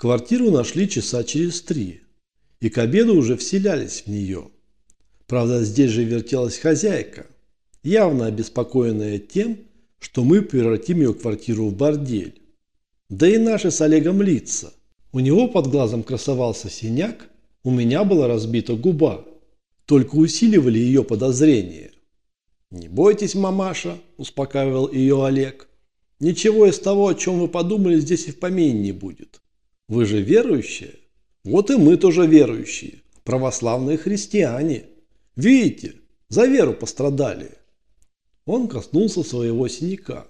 Квартиру нашли часа через три, и к обеду уже вселялись в нее. Правда, здесь же вертелась хозяйка, явно обеспокоенная тем, что мы превратим ее квартиру в бордель. Да и наши с Олегом лица. У него под глазом красовался синяк, у меня была разбита губа. Только усиливали ее подозрения. «Не бойтесь, мамаша», – успокаивал ее Олег. «Ничего из того, о чем вы подумали, здесь и в помине не будет. Вы же верующие? Вот и мы тоже верующие, православные христиане. Видите, за веру пострадали». Он коснулся своего синяка.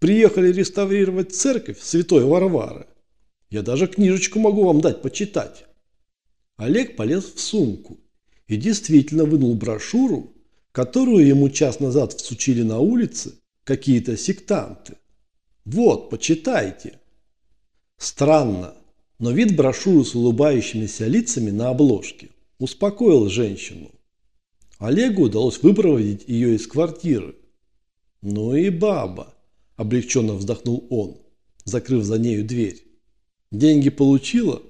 «Приехали реставрировать церковь святой Варвары. Я даже книжечку могу вам дать почитать». Олег полез в сумку и действительно вынул брошюру, которую ему час назад всучили на улице какие-то сектанты. Вот, почитайте. Странно, но вид брошюры с улыбающимися лицами на обложке успокоил женщину. Олегу удалось выпроводить ее из квартиры. «Ну и баба!» – облегченно вздохнул он, закрыв за нею дверь. «Деньги получила?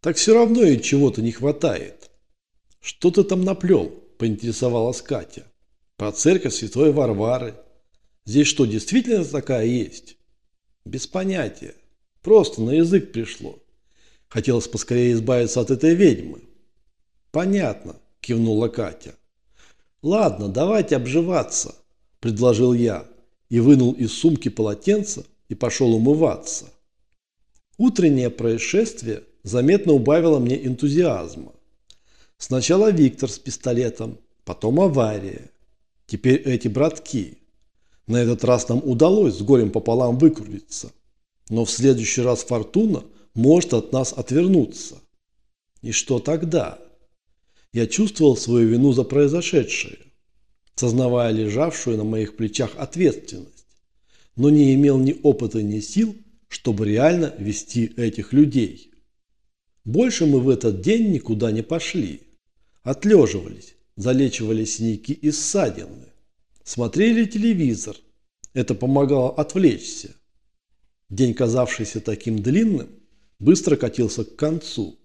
Так все равно ей чего-то не хватает». «Что ты там наплел?» – поинтересовалась Катя. «Про церковь Святой Варвары. Здесь что, действительно такая есть?» «Без понятия. Просто на язык пришло. Хотелось поскорее избавиться от этой ведьмы». «Понятно», – кивнула Катя. «Ладно, давайте обживаться», – предложил я и вынул из сумки полотенце и пошел умываться. Утреннее происшествие заметно убавило мне энтузиазма. Сначала Виктор с пистолетом, потом авария. Теперь эти братки. На этот раз нам удалось с горем пополам выкрутиться. Но в следующий раз Фортуна может от нас отвернуться. И что тогда? Я чувствовал свою вину за произошедшее, сознавая лежавшую на моих плечах ответственность, но не имел ни опыта, ни сил, чтобы реально вести этих людей. Больше мы в этот день никуда не пошли. Отлеживались, залечивали синяки и ссадины. Смотрели телевизор. Это помогало отвлечься. День, казавшийся таким длинным, быстро катился к концу.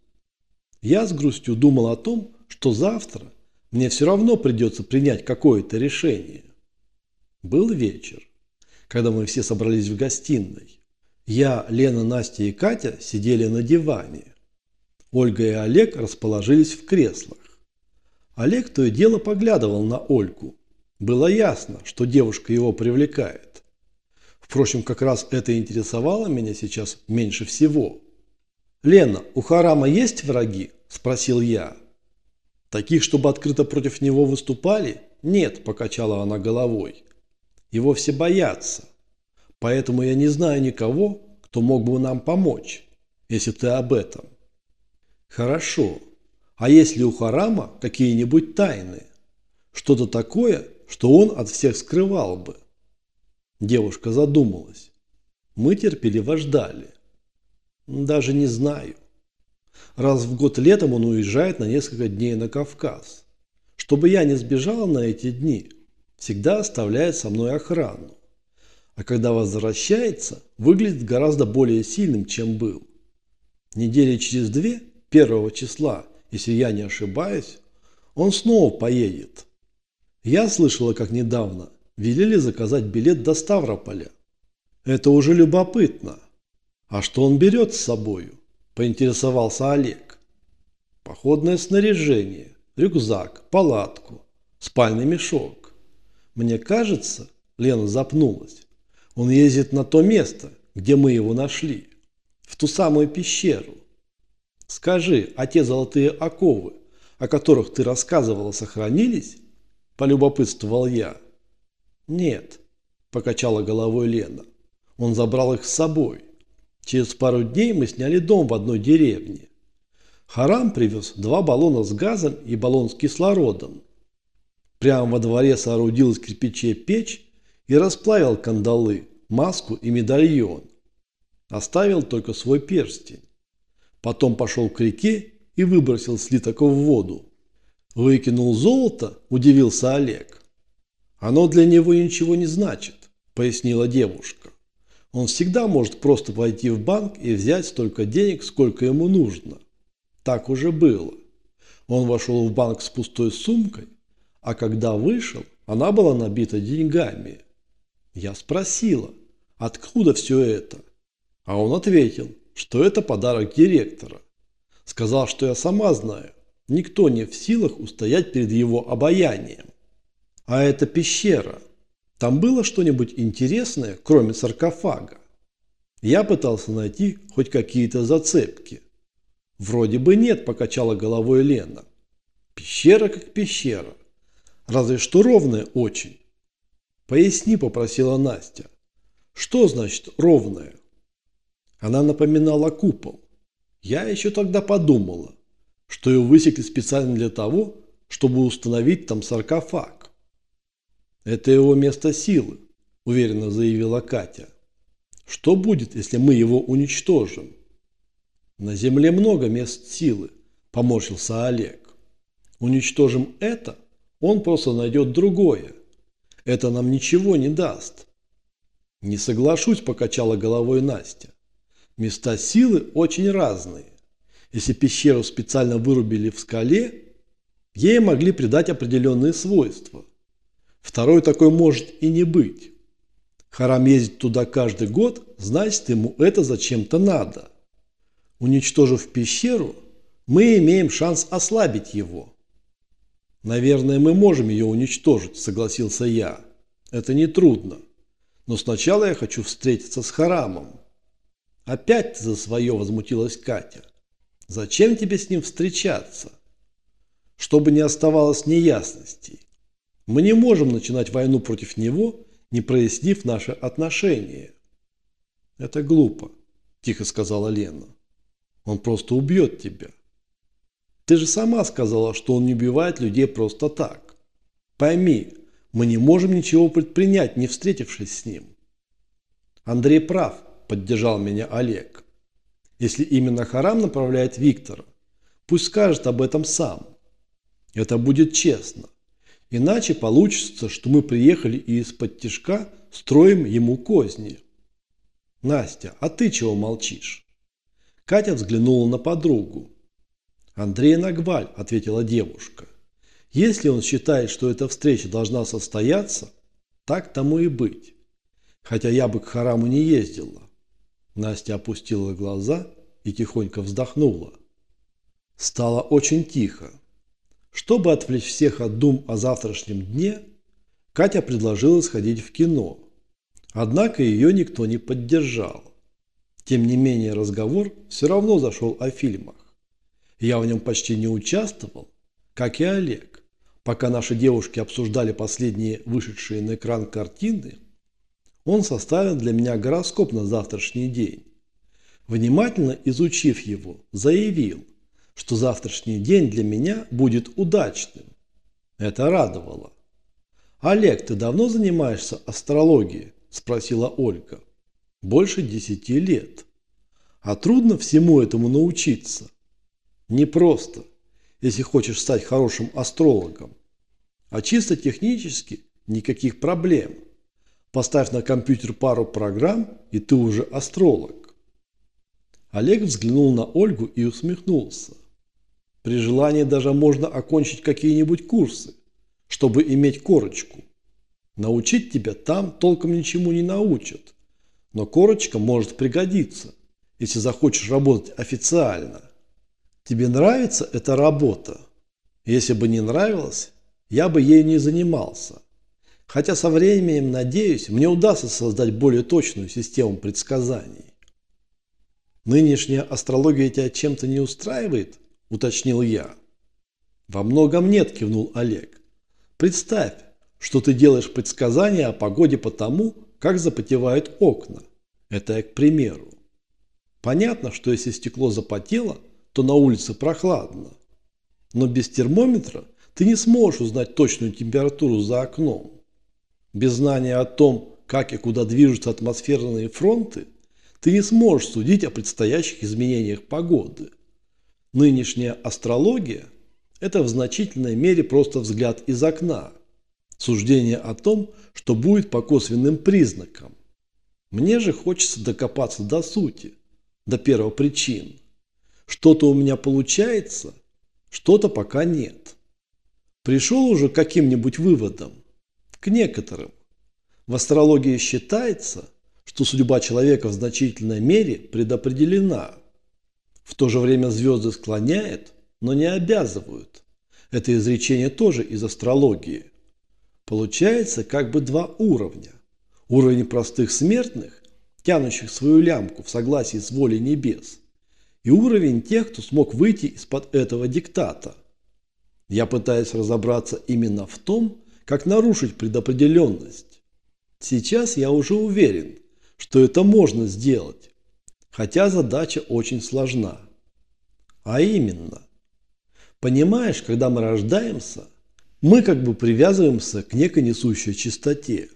Я с грустью думал о том, что завтра мне все равно придется принять какое-то решение. Был вечер, когда мы все собрались в гостиной. Я, Лена, Настя и Катя сидели на диване. Ольга и Олег расположились в креслах. Олег то и дело поглядывал на Ольку. Было ясно, что девушка его привлекает. Впрочем, как раз это интересовало меня сейчас меньше всего. «Лена, у Харама есть враги?» – спросил я. Таких, чтобы открыто против него выступали? Нет, покачала она головой. Его все боятся. Поэтому я не знаю никого, кто мог бы нам помочь, если ты об этом. Хорошо. А есть ли у Харама какие-нибудь тайны? Что-то такое, что он от всех скрывал бы? Девушка задумалась. Мы терпеливо ждали. Даже не знаю. Раз в год летом он уезжает на несколько дней на Кавказ. Чтобы я не сбежала на эти дни, всегда оставляет со мной охрану. А когда возвращается, выглядит гораздо более сильным, чем был. Недели через две, первого числа, если я не ошибаюсь, он снова поедет. Я слышала, как недавно велели заказать билет до Ставрополя. Это уже любопытно. А что он берет с собою? поинтересовался Олег. Походное снаряжение, рюкзак, палатку, спальный мешок. Мне кажется, Лена запнулась, он ездит на то место, где мы его нашли, в ту самую пещеру. Скажи, а те золотые оковы, о которых ты рассказывала, сохранились? Полюбопытствовал я. Нет, покачала головой Лена. Он забрал их с собой. Через пару дней мы сняли дом в одной деревне. Харам привез два баллона с газом и баллон с кислородом. Прямо во дворе соорудил из кирпичей печь и расплавил кандалы, маску и медальон. Оставил только свой перстень. Потом пошел к реке и выбросил слиток в воду. Выкинул золото, удивился Олег. Оно для него ничего не значит, пояснила девушка. Он всегда может просто пойти в банк и взять столько денег, сколько ему нужно. Так уже было. Он вошел в банк с пустой сумкой, а когда вышел, она была набита деньгами. Я спросила, откуда все это? А он ответил, что это подарок директора. Сказал, что я сама знаю, никто не в силах устоять перед его обаянием. А это пещера. Там было что-нибудь интересное, кроме саркофага? Я пытался найти хоть какие-то зацепки. Вроде бы нет, покачала головой Лена. Пещера как пещера. Разве что ровная очень. Поясни, попросила Настя. Что значит ровная? Она напоминала купол. Я еще тогда подумала, что ее высекли специально для того, чтобы установить там саркофаг. Это его место силы, уверенно заявила Катя. Что будет, если мы его уничтожим? На земле много мест силы, поморщился Олег. Уничтожим это, он просто найдет другое. Это нам ничего не даст. Не соглашусь, покачала головой Настя. Места силы очень разные. Если пещеру специально вырубили в скале, ей могли придать определенные свойства. Второй такой может и не быть. Харам ездит туда каждый год, значит ему это зачем-то надо. Уничтожив пещеру, мы имеем шанс ослабить его. Наверное, мы можем ее уничтожить, согласился я. Это нетрудно. Но сначала я хочу встретиться с Харамом. Опять за свое, возмутилась Катя. Зачем тебе с ним встречаться? Чтобы не оставалось неясностей. Мы не можем начинать войну против него, не прояснив наши отношения. Это глупо, тихо сказала Лена. Он просто убьет тебя. Ты же сама сказала, что он не убивает людей просто так. Пойми, мы не можем ничего предпринять, не встретившись с ним. Андрей прав, поддержал меня Олег. Если именно Харам направляет Виктора, пусть скажет об этом сам. Это будет честно. Иначе получится, что мы приехали и из-под тяжка строим ему козни. Настя, а ты чего молчишь? Катя взглянула на подругу. Андрей Нагваль, ответила девушка. Если он считает, что эта встреча должна состояться, так тому и быть. Хотя я бы к Хараму не ездила. Настя опустила глаза и тихонько вздохнула. Стало очень тихо. Чтобы отвлечь всех от дум о завтрашнем дне, Катя предложила сходить в кино. Однако ее никто не поддержал. Тем не менее разговор все равно зашел о фильмах. Я в нем почти не участвовал, как и Олег. Пока наши девушки обсуждали последние вышедшие на экран картины, он составил для меня гороскоп на завтрашний день. Внимательно изучив его, заявил, что завтрашний день для меня будет удачным. Это радовало. «Олег, ты давно занимаешься астрологией?» – спросила Ольга. «Больше десяти лет. А трудно всему этому научиться?» «Непросто, если хочешь стать хорошим астрологом. А чисто технически никаких проблем. Поставь на компьютер пару программ, и ты уже астролог. Олег взглянул на Ольгу и усмехнулся. При желании даже можно окончить какие-нибудь курсы, чтобы иметь корочку. Научить тебя там толком ничему не научат, но корочка может пригодиться, если захочешь работать официально. Тебе нравится эта работа? Если бы не нравилось, я бы ею не занимался. Хотя со временем, надеюсь, мне удастся создать более точную систему предсказаний. Нынешняя астрология тебя чем-то не устраивает? Уточнил я. Во многом нет, кивнул Олег. Представь, что ты делаешь предсказания о погоде по тому, как запотевают окна. Это я к примеру. Понятно, что если стекло запотело, то на улице прохладно. Но без термометра ты не сможешь узнать точную температуру за окном. Без знания о том, как и куда движутся атмосферные фронты, ты не сможешь судить о предстоящих изменениях погоды. Нынешняя астрология – это в значительной мере просто взгляд из окна, суждение о том, что будет по косвенным признакам. Мне же хочется докопаться до сути, до первопричин. Что-то у меня получается, что-то пока нет. Пришел уже к каким-нибудь выводам? К некоторым. В астрологии считается, что судьба человека в значительной мере предопределена. В то же время звезды склоняют, но не обязывают. Это изречение тоже из астрологии. Получается как бы два уровня. Уровень простых смертных, тянущих свою лямку в согласии с волей небес, и уровень тех, кто смог выйти из-под этого диктата. Я пытаюсь разобраться именно в том, как нарушить предопределенность. Сейчас я уже уверен, что это можно сделать, хотя задача очень сложна. А именно, понимаешь, когда мы рождаемся, мы как бы привязываемся к некой несущей чистоте.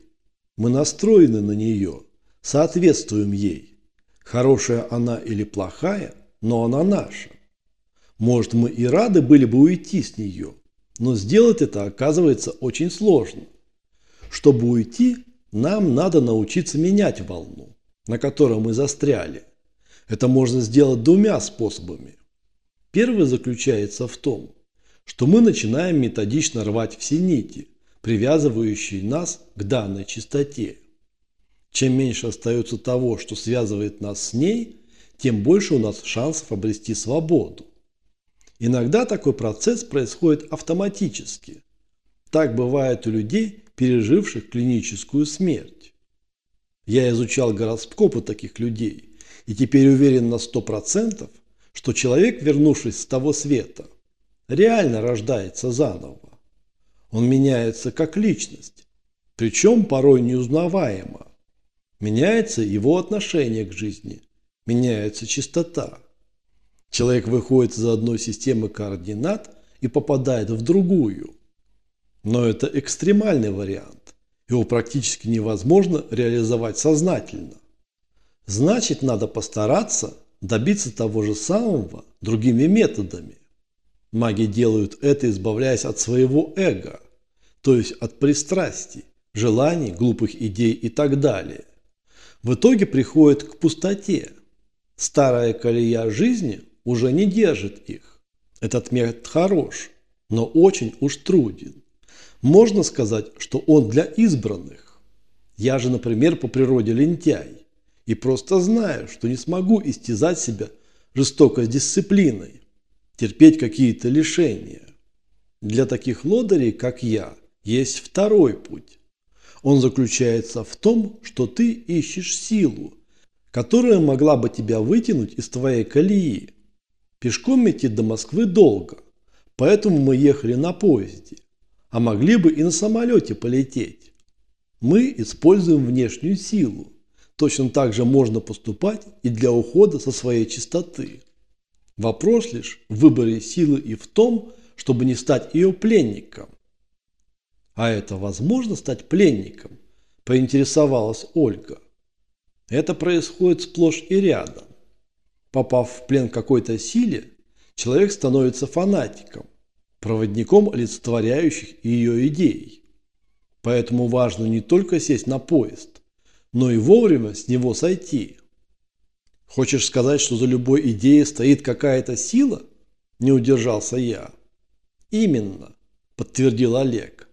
Мы настроены на нее, соответствуем ей. Хорошая она или плохая, но она наша. Может, мы и рады были бы уйти с нее, но сделать это оказывается очень сложно. Чтобы уйти, нам надо научиться менять волну, на которой мы застряли. Это можно сделать двумя способами. Первый заключается в том, что мы начинаем методично рвать все нити, привязывающие нас к данной частоте. Чем меньше остается того, что связывает нас с ней, тем больше у нас шансов обрести свободу. Иногда такой процесс происходит автоматически. Так бывает у людей, переживших клиническую смерть. Я изучал гороскопы таких людей и теперь уверен на 100%, что человек, вернувшись с того света, реально рождается заново. Он меняется как личность, причем порой неузнаваемо. Меняется его отношение к жизни, меняется чистота. Человек выходит из одной системы координат и попадает в другую. Но это экстремальный вариант. Его практически невозможно реализовать сознательно. Значит, надо постараться добиться того же самого другими методами. Маги делают это, избавляясь от своего эго, то есть от пристрастий, желаний, глупых идей и так далее. В итоге приходят к пустоте. Старая колея жизни уже не держит их. Этот метод хорош, но очень уж труден. Можно сказать, что он для избранных. Я же, например, по природе лентяй и просто знаю, что не смогу истязать себя жестокой дисциплиной терпеть какие-то лишения. Для таких лодырей, как я, есть второй путь. Он заключается в том, что ты ищешь силу, которая могла бы тебя вытянуть из твоей колеи. Пешком идти до Москвы долго, поэтому мы ехали на поезде, а могли бы и на самолете полететь. Мы используем внешнюю силу. Точно так же можно поступать и для ухода со своей чистоты. Вопрос лишь в выборе силы и в том, чтобы не стать ее пленником. А это возможно стать пленником? Поинтересовалась Ольга. Это происходит сплошь и рядом. Попав в плен какой-то силе, человек становится фанатиком, проводником олицетворяющих ее идей. Поэтому важно не только сесть на поезд, но и вовремя с него сойти. Хочешь сказать, что за любой идеей стоит какая-то сила? Не удержался я. Именно, подтвердил Олег.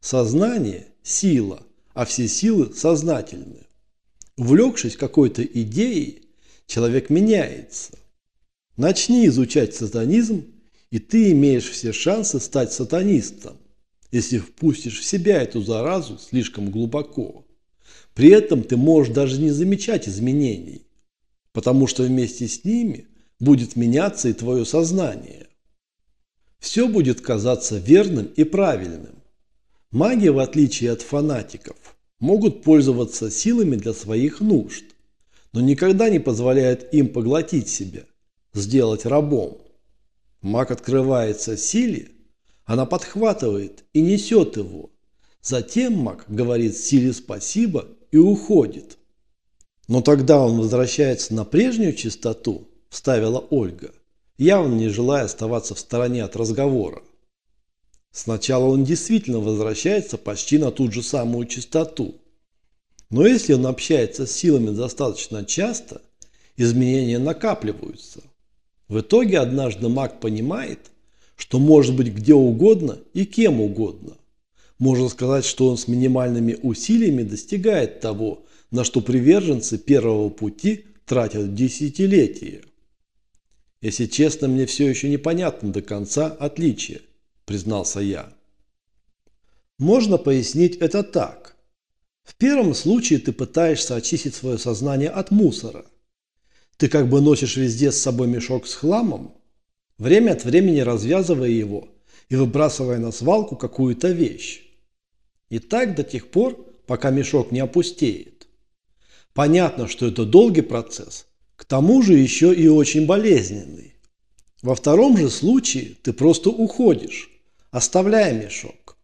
Сознание – сила, а все силы сознательны. Увлекшись какой-то идеей, человек меняется. Начни изучать сатанизм, и ты имеешь все шансы стать сатанистом, если впустишь в себя эту заразу слишком глубоко. При этом ты можешь даже не замечать изменений потому что вместе с ними будет меняться и твое сознание. Все будет казаться верным и правильным. Маги, в отличие от фанатиков, могут пользоваться силами для своих нужд, но никогда не позволяют им поглотить себя, сделать рабом. Маг открывается силе, она подхватывает и несет его. Затем маг говорит силе спасибо и уходит. Но тогда он возвращается на прежнюю чистоту, вставила Ольга, явно не желая оставаться в стороне от разговора. Сначала он действительно возвращается почти на ту же самую чистоту. Но если он общается с силами достаточно часто, изменения накапливаются. В итоге однажды маг понимает, что может быть где угодно и кем угодно. Можно сказать, что он с минимальными усилиями достигает того, на что приверженцы первого пути тратят десятилетия. Если честно, мне все еще непонятно до конца отличие, признался я. Можно пояснить это так. В первом случае ты пытаешься очистить свое сознание от мусора. Ты как бы носишь везде с собой мешок с хламом, время от времени развязывая его и выбрасывая на свалку какую-то вещь. И так до тех пор, пока мешок не опустеет. Понятно, что это долгий процесс, к тому же еще и очень болезненный. Во втором же случае ты просто уходишь, оставляя мешок.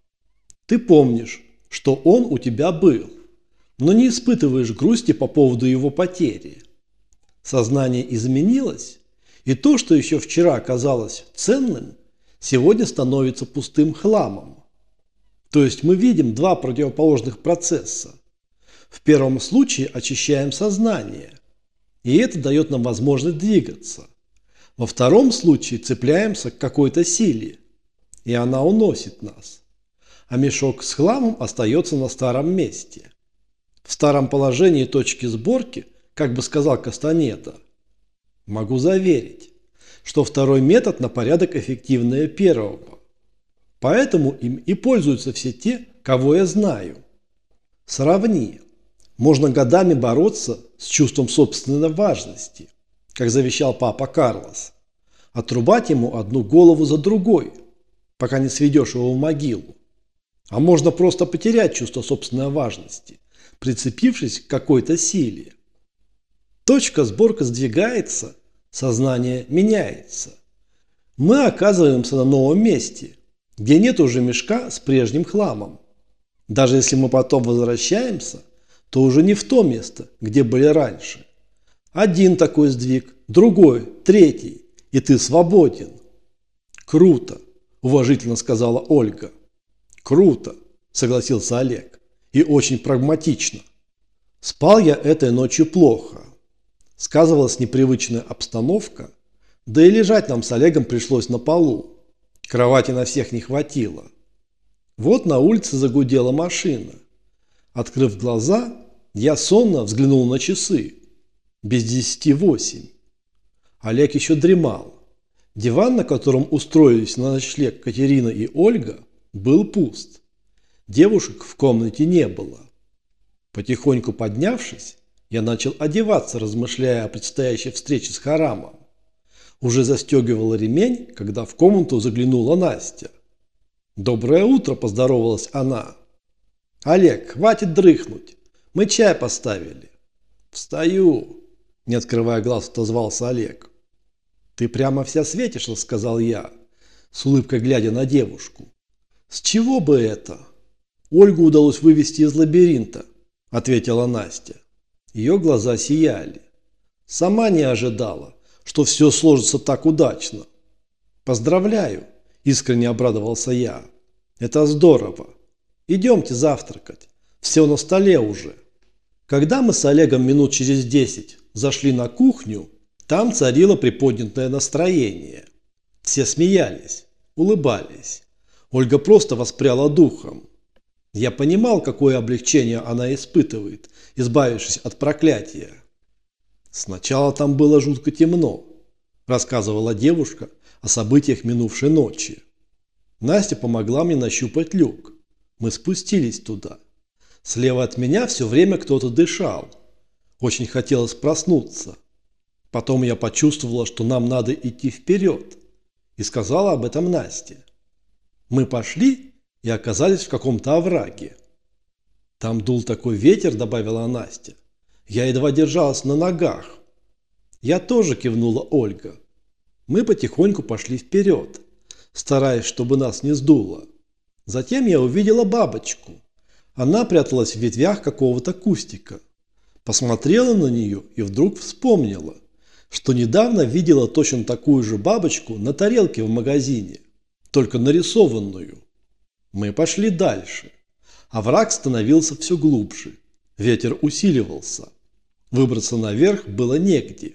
Ты помнишь, что он у тебя был, но не испытываешь грусти по поводу его потери. Сознание изменилось, и то, что еще вчера казалось ценным, сегодня становится пустым хламом. То есть мы видим два противоположных процесса. В первом случае очищаем сознание, и это дает нам возможность двигаться. Во втором случае цепляемся к какой-то силе, и она уносит нас. А мешок с хламом остается на старом месте. В старом положении точки сборки, как бы сказал Кастанеда, Могу заверить, что второй метод на порядок эффективнее первого. Поэтому им и пользуются все те, кого я знаю. Сравни. Можно годами бороться с чувством собственной важности, как завещал папа Карлос. Отрубать ему одну голову за другой, пока не сведешь его в могилу. А можно просто потерять чувство собственной важности, прицепившись к какой-то силе. Точка сборка сдвигается, сознание меняется. Мы оказываемся на новом месте, где нет уже мешка с прежним хламом. Даже если мы потом возвращаемся, то уже не в то место, где были раньше. Один такой сдвиг, другой, третий, и ты свободен. Круто, уважительно сказала Ольга. Круто, согласился Олег. И очень прагматично. Спал я этой ночью плохо. Сказывалась непривычная обстановка, да и лежать нам с Олегом пришлось на полу. Кровати на всех не хватило. Вот на улице загудела машина. Открыв глаза, я сонно взглянул на часы. Без десяти восемь. Олег еще дремал. Диван, на котором устроились на ночлег Катерина и Ольга, был пуст. Девушек в комнате не было. Потихоньку поднявшись, я начал одеваться, размышляя о предстоящей встрече с Харамом. Уже застегивал ремень, когда в комнату заглянула Настя. «Доброе утро!» – поздоровалась она. «Олег, хватит дрыхнуть. Мы чай поставили». «Встаю!» – не открывая глаз, отозвался Олег. «Ты прямо вся светишься», – сказал я, с улыбкой глядя на девушку. «С чего бы это?» «Ольгу удалось вывести из лабиринта», – ответила Настя. Ее глаза сияли. Сама не ожидала, что все сложится так удачно. «Поздравляю!» – искренне обрадовался я. «Это здорово! Идемте завтракать. Все на столе уже». Когда мы с Олегом минут через десять зашли на кухню, там царило приподнятое настроение. Все смеялись, улыбались. Ольга просто воспряла духом. Я понимал, какое облегчение она испытывает, избавившись от проклятия. Сначала там было жутко темно, рассказывала девушка о событиях минувшей ночи. Настя помогла мне нащупать люк. Мы спустились туда. Слева от меня все время кто-то дышал. Очень хотелось проснуться. Потом я почувствовала, что нам надо идти вперед. И сказала об этом Насте. Мы пошли и оказались в каком-то овраге. Там дул такой ветер, добавила Настя. Я едва держалась на ногах. Я тоже кивнула Ольга. Мы потихоньку пошли вперед, стараясь, чтобы нас не сдуло. Затем я увидела бабочку. Она пряталась в ветвях какого-то кустика. Посмотрела на нее и вдруг вспомнила, что недавно видела точно такую же бабочку на тарелке в магазине, только нарисованную. Мы пошли дальше, а враг становился все глубже. Ветер усиливался. Выбраться наверх было негде.